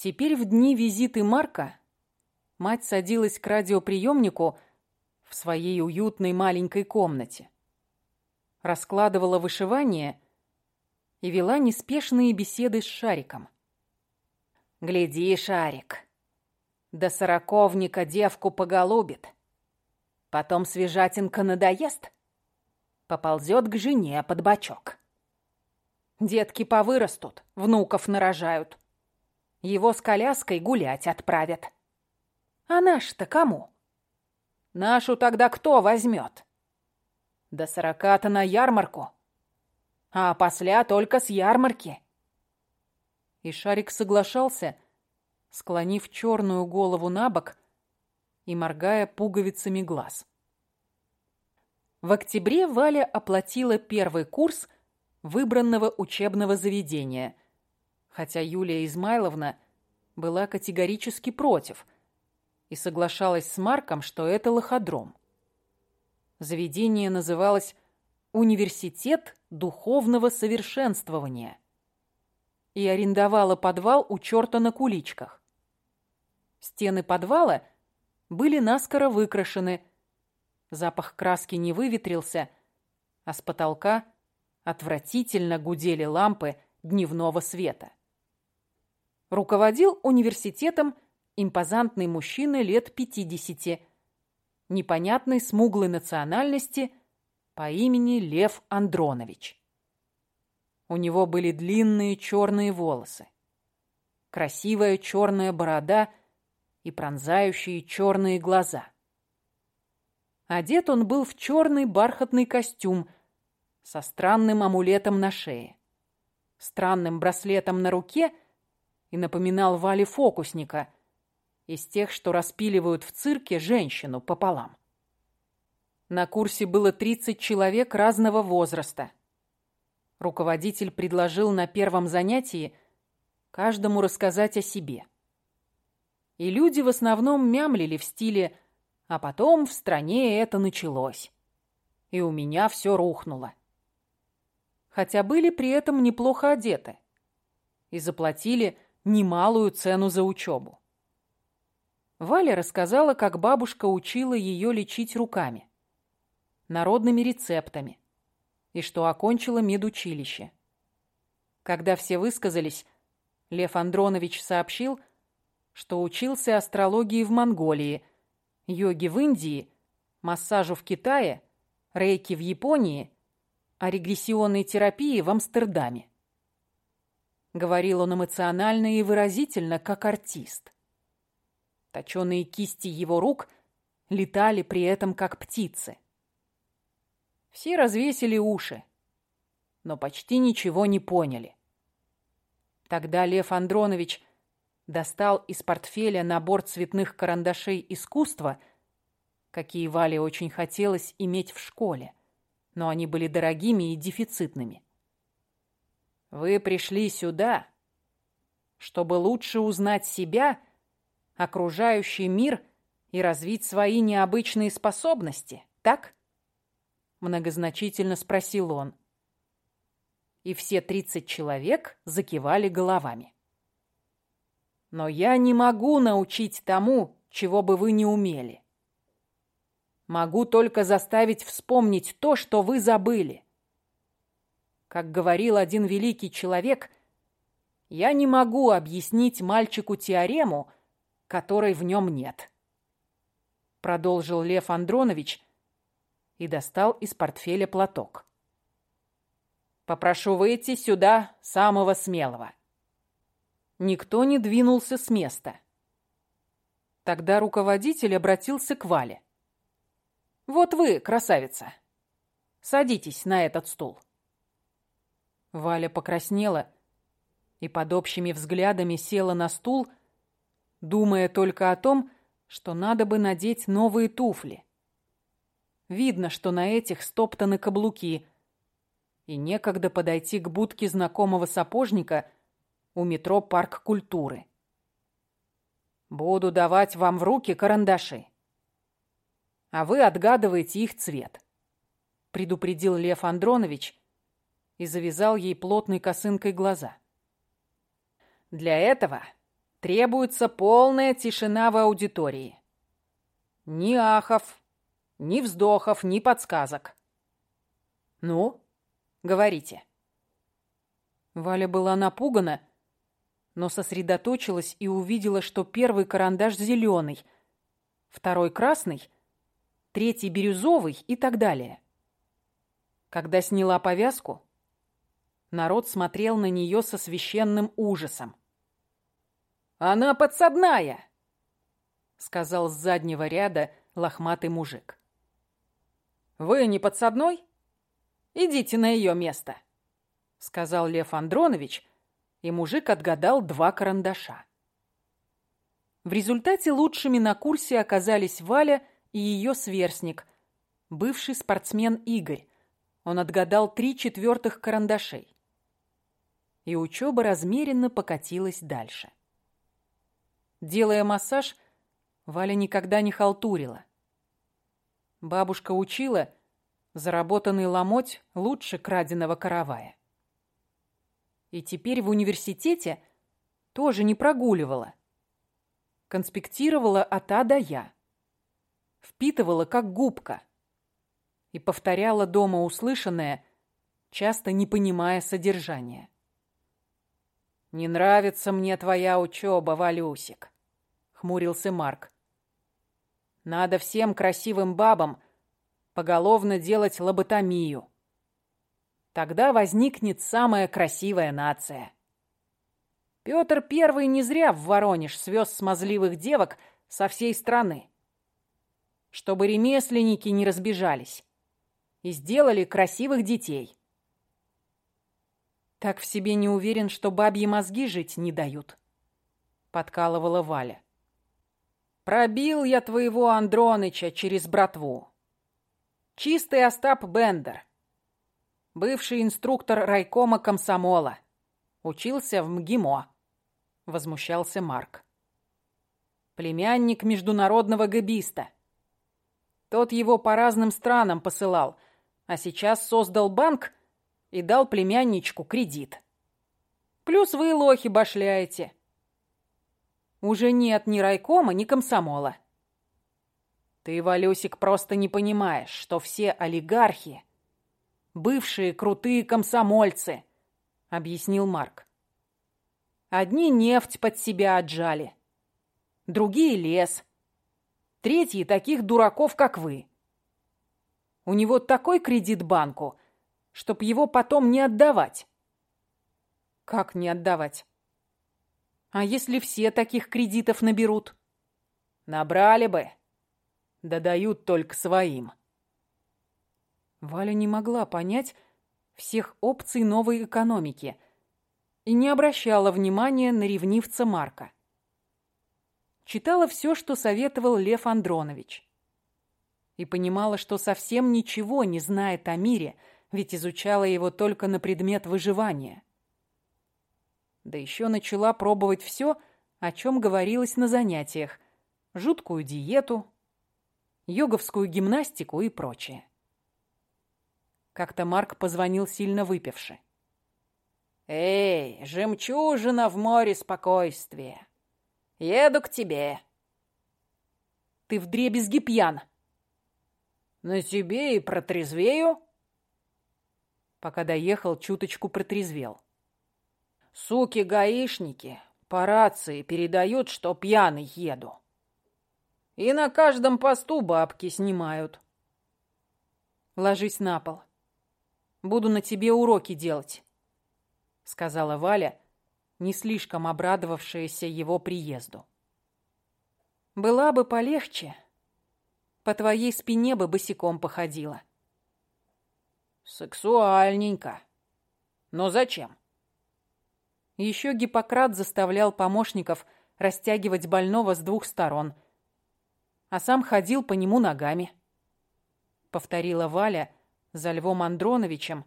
Теперь в дни визиты Марка мать садилась к радиоприемнику в своей уютной маленькой комнате, раскладывала вышивание и вела неспешные беседы с Шариком. «Гляди, Шарик, до сороковника девку поголубит, потом свежатинка надоест, поползет к жене под бочок. Детки повырастут, внуков нарожают, его с коляской гулять отправят». А наш-то кому? Нашу тогда кто возьмет? До сорока-то на ярмарку. А после только с ярмарки. И Шарик соглашался, склонив черную голову на бок и моргая пуговицами глаз. В октябре Валя оплатила первый курс выбранного учебного заведения, хотя Юлия Измайловна была категорически против – и соглашалась с Марком, что это лоходром. Заведение называлось «Университет духовного совершенствования» и арендовала подвал у черта на куличках. Стены подвала были наскоро выкрашены, запах краски не выветрился, а с потолка отвратительно гудели лампы дневного света. Руководил университетом импозантный мужчина лет пятидесяти, непонятной смуглой национальности по имени Лев Андронович. У него были длинные черные волосы, красивая черная борода и пронзающие черные глаза. Одет он был в черный бархатный костюм со странным амулетом на шее, странным браслетом на руке и напоминал Вале фокусника – из тех, что распиливают в цирке женщину пополам. На курсе было 30 человек разного возраста. Руководитель предложил на первом занятии каждому рассказать о себе. И люди в основном мямлили в стиле «А потом в стране это началось, и у меня все рухнуло». Хотя были при этом неплохо одеты и заплатили немалую цену за учебу. Валя рассказала, как бабушка учила ее лечить руками, народными рецептами, и что окончила медучилище. Когда все высказались, Лев Андронович сообщил, что учился астрологии в Монголии, йоге в Индии, массажу в Китае, рейки в Японии, а регрессионной терапии в Амстердаме. Говорил он эмоционально и выразительно, как артист. Точеные кисти его рук летали при этом, как птицы. Все развесили уши, но почти ничего не поняли. Тогда Лев Андронович достал из портфеля набор цветных карандашей искусства, какие Вале очень хотелось иметь в школе, но они были дорогими и дефицитными. «Вы пришли сюда, чтобы лучше узнать себя окружающий мир и развить свои необычные способности, так? Многозначительно спросил он. И все тридцать человек закивали головами. Но я не могу научить тому, чего бы вы не умели. Могу только заставить вспомнить то, что вы забыли. Как говорил один великий человек, я не могу объяснить мальчику теорему, которой в нем нет. Продолжил Лев Андронович и достал из портфеля платок. Попрошу выйти сюда самого смелого. Никто не двинулся с места. Тогда руководитель обратился к Вале. «Вот вы, красавица, садитесь на этот стул». Валя покраснела и под общими взглядами села на стул, думая только о том, что надо бы надеть новые туфли. Видно, что на этих стоптаны каблуки, и некогда подойти к будке знакомого сапожника у метро «Парк культуры». Буду давать вам в руки карандаши, а вы отгадываете их цвет, предупредил Лев Андронович и завязал ей плотной косынкой глаза. Для этого Требуется полная тишина в аудитории. Ни ахов, ни вздохов, ни подсказок. Ну, говорите. Валя была напугана, но сосредоточилась и увидела, что первый карандаш зеленый, второй красный, третий бирюзовый и так далее. Когда сняла повязку, народ смотрел на нее со священным ужасом. «Она подсадная!» — сказал с заднего ряда лохматый мужик. «Вы не подсадной? Идите на ее место», — сказал Лев Андронович, и мужик отгадал два карандаша. В результате лучшими на курсе оказались Валя и ее сверстник, бывший спортсмен Игорь. Он отгадал три четвертых карандашей. И учеба размеренно покатилась дальше. Делая массаж, Валя никогда не халтурила. Бабушка учила, заработанный ломоть лучше краденого каравая. И теперь в университете тоже не прогуливала. Конспектировала от А до Я. Впитывала как губка. И повторяла дома услышанное, часто не понимая содержания. «Не нравится мне твоя учеба, Валюсик», — хмурился Марк. «Надо всем красивым бабам поголовно делать лоботомию. Тогда возникнет самая красивая нация. Петр Первый не зря в Воронеж свез смазливых девок со всей страны. Чтобы ремесленники не разбежались и сделали красивых детей. Так в себе не уверен, что бабьи мозги жить не дают, подкалывала Валя. Пробил я твоего Андроныча через братву. Чистый Остап Бендер бывший инструктор райкома комсомола. Учился в МГИМО. Возмущался Марк. Племянник международного гэбиста. Тот его по разным странам посылал, а сейчас создал банк и дал племянничку кредит. Плюс вы, лохи, башляете. Уже нет ни райкома, ни комсомола. Ты, Валюсик, просто не понимаешь, что все олигархи бывшие крутые комсомольцы», — объяснил Марк. «Одни нефть под себя отжали, другие — лес, третьи — таких дураков, как вы. У него такой кредит банку, чтоб его потом не отдавать». «Как не отдавать?» «А если все таких кредитов наберут?» «Набрали бы, да дают только своим». Валя не могла понять всех опций новой экономики и не обращала внимания на ревнивца Марка. Читала все, что советовал Лев Андронович. И понимала, что совсем ничего не знает о мире, ведь изучала его только на предмет выживания. Да еще начала пробовать все, о чем говорилось на занятиях. Жуткую диету, йоговскую гимнастику и прочее. Как-то Марк позвонил сильно выпивши. «Эй, жемчужина в море спокойствия! Еду к тебе!» «Ты вдребезги пьян!» «На тебе и протрезвею!» Пока доехал, чуточку протрезвел. «Суки-гаишники по рации передают, что пьяный еду. И на каждом посту бабки снимают». «Ложись на пол. Буду на тебе уроки делать», — сказала Валя, не слишком обрадовавшаяся его приезду. «Была бы полегче, по твоей спине бы босиком походила». «Сексуальненько. Но зачем?» Еще Гиппократ заставлял помощников растягивать больного с двух сторон, а сам ходил по нему ногами. Повторила Валя, за Львом Андроновичем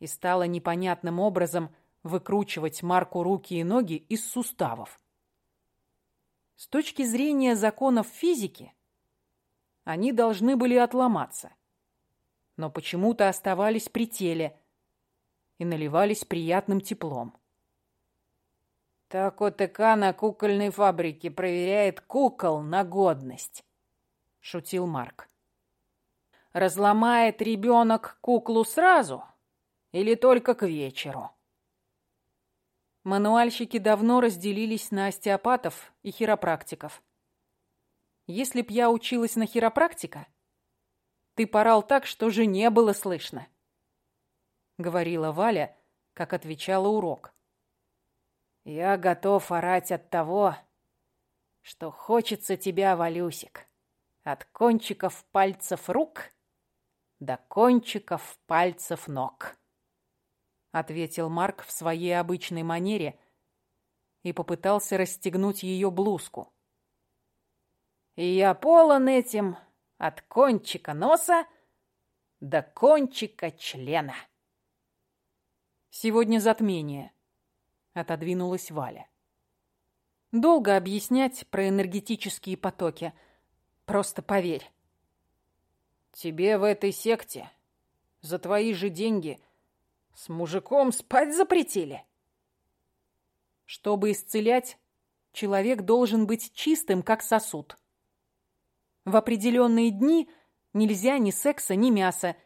и стала непонятным образом выкручивать Марку руки и ноги из суставов. С точки зрения законов физики, они должны были отломаться, но почему-то оставались при теле и наливались приятным теплом. Так ОТК на кукольной фабрике проверяет кукол на годность, шутил Марк. Разломает ребенок куклу сразу или только к вечеру? Мануальщики давно разделились на остеопатов и хиропрактиков. Если б я училась на хиропрактика, ты порал так, что жене было слышно. Говорила Валя, как отвечала урок. Я готов орать от того, что хочется тебя, Валюсик, от кончиков пальцев рук до кончиков пальцев ног. Ответил Марк в своей обычной манере и попытался расстегнуть ее блузку. И я полон этим от кончика носа до кончика члена. Сегодня затмение, отодвинулась Валя. Долго объяснять про энергетические потоки. Просто поверь. Тебе в этой секте за твои же деньги с мужиком спать запретили? Чтобы исцелять, человек должен быть чистым, как сосуд. В определенные дни нельзя ни секса, ни мяса,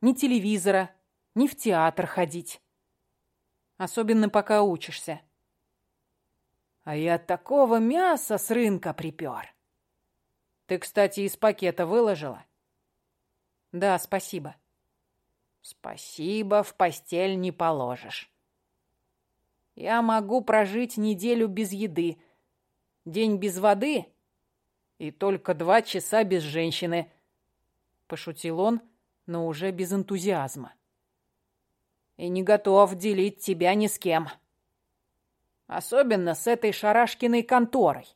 ни телевизора, ни в театр ходить. Особенно пока учишься. А я такого мяса с рынка припер. Ты, кстати, из пакета выложила? Да, спасибо. Спасибо, в постель не положишь. Я могу прожить неделю без еды, день без воды и только два часа без женщины», — пошутил он, но уже без энтузиазма. «И не готов делить тебя ни с кем. Особенно с этой шарашкиной конторой.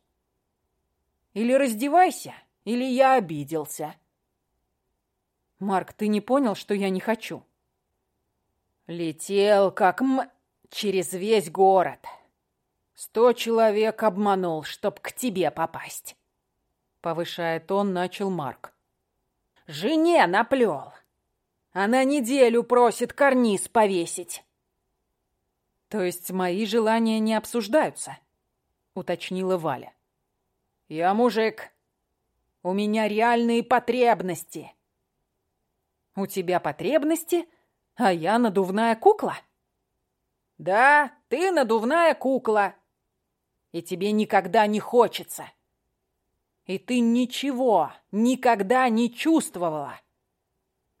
Или раздевайся, или я обиделся». «Марк, ты не понял, что я не хочу?» «Летел, как м... через весь город. Сто человек обманул, чтоб к тебе попасть». Повышая тон, начал Марк. «Жене наплел. Она неделю просит карниз повесить». «То есть мои желания не обсуждаются?» Уточнила Валя. «Я мужик. У меня реальные потребности». «У тебя потребности, а я надувная кукла?» «Да, ты надувная кукла. И тебе никогда не хочется». И ты ничего никогда не чувствовала.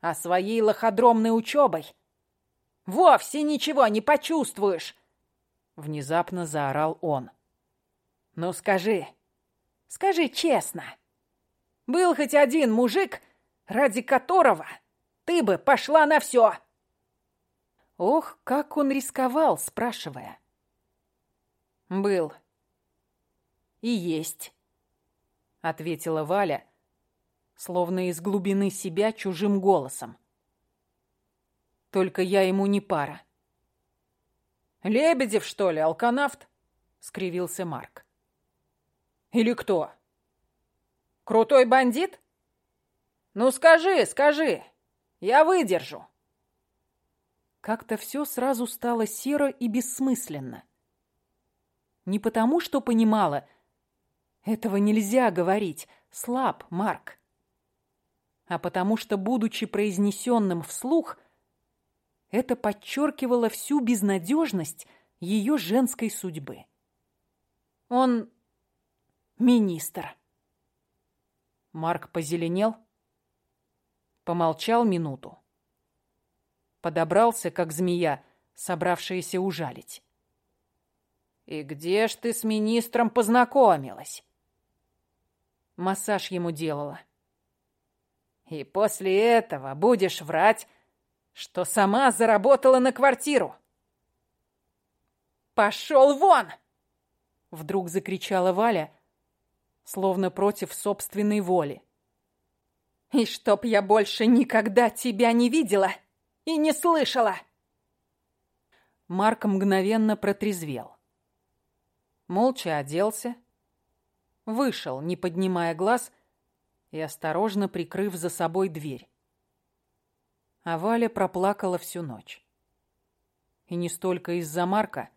А своей лоходромной учебой вовсе ничего не почувствуешь. Внезапно заорал он. Ну скажи, скажи честно, был хоть один мужик, ради которого ты бы пошла на все? Ох, как он рисковал, спрашивая. Был. И есть ответила Валя, словно из глубины себя чужим голосом. Только я ему не пара. Лебедев, что ли, алканавт? скривился Марк. Или кто? Крутой бандит? Ну скажи, скажи. Я выдержу. Как-то все сразу стало серо и бессмысленно. Не потому, что понимала, этого нельзя говорить. Слаб, Марк. А потому что, будучи произнесенным вслух, это подчеркивало всю безнадежность ее женской судьбы. Он министр. Марк позеленел, помолчал минуту. Подобрался, как змея, собравшаяся ужалить. «И где ж ты с министром познакомилась?» Массаж ему делала. И после этого будешь врать, что сама заработала на квартиру. «Пошел вон!» Вдруг закричала Валя, словно против собственной воли. «И чтоб я больше никогда тебя не видела и не слышала!» Марк мгновенно протрезвел. Молча оделся, вышел, не поднимая глаз и осторожно прикрыв за собой дверь. А Валя проплакала всю ночь. И не столько из-за Марка,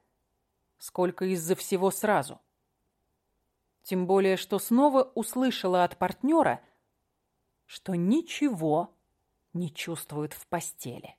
сколько из-за всего сразу. Тем более, что снова услышала от партнера, что ничего не чувствует в постели.